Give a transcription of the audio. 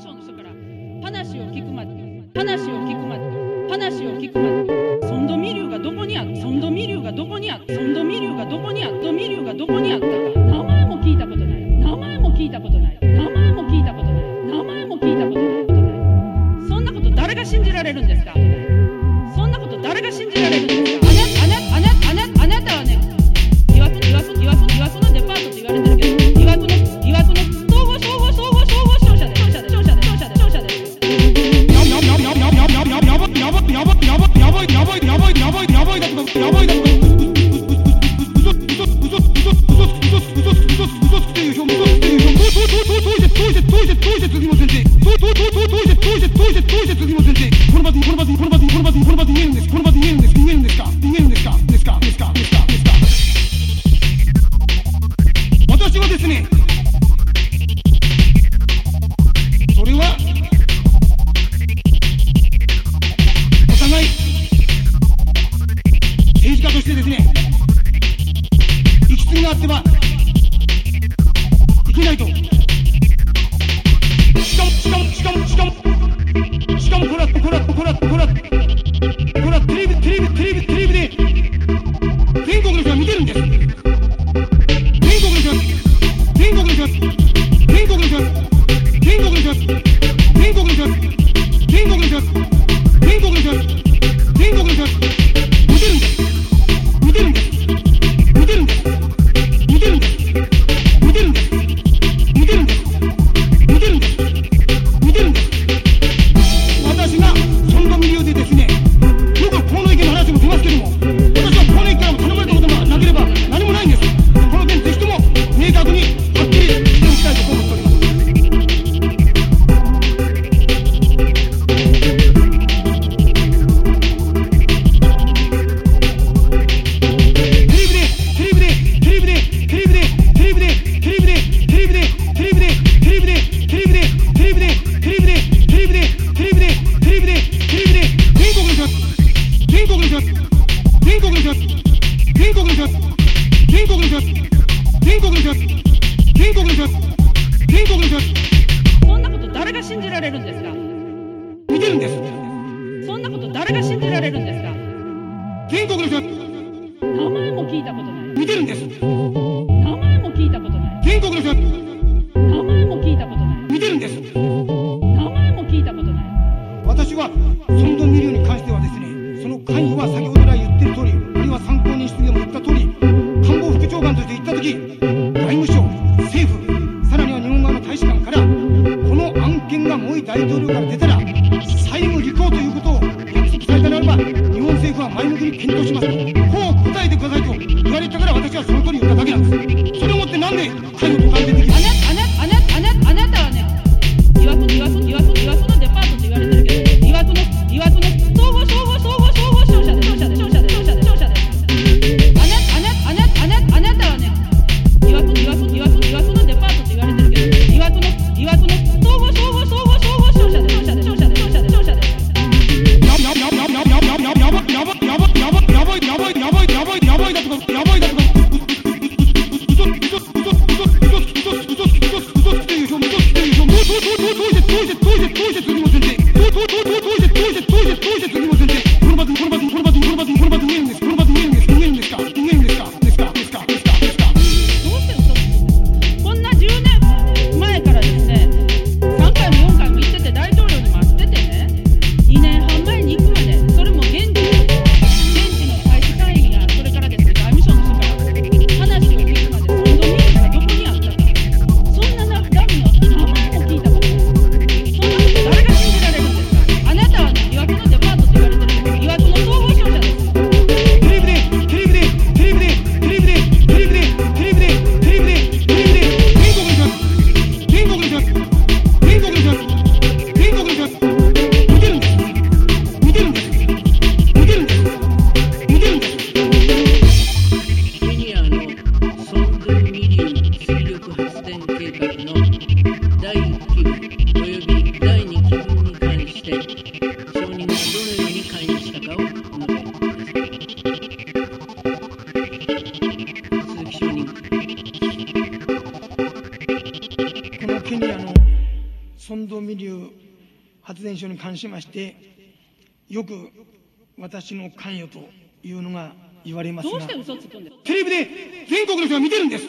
務ンの人から話を聞くまで話を聞くまで話を聞くまでソンドミリュウがどこにあったソンドミリュウがどこにあったソンドミリュがどこにあったミリュがどこにあったか名前も聞いたことない名前も聞いたことない名前も聞いたことない名前も聞いたことない。そんなこと誰が信じられるんですか？やってはいけないと。名前も聞いたことない。見てるんです。名前も聞いたことない。全国の人。名前も聞いたことない。見てるんです。名前も聞いたことない。私は尊ドミリオに関してはですねその関与は先ほど来言ってる通りあるいは参考人質でも言った通り官房副長官として行った時外務省政府さらには日本側の大使館からこの案件がモイ大統領から出たら債務履行ということを約束されたならば日本政府は前向きに検討しますそれをもってなんで介護道未流発電所に関しまして、よく私の関与というのが言われますがどうして、嘘つくんですテレビで全国の人が見てるんです。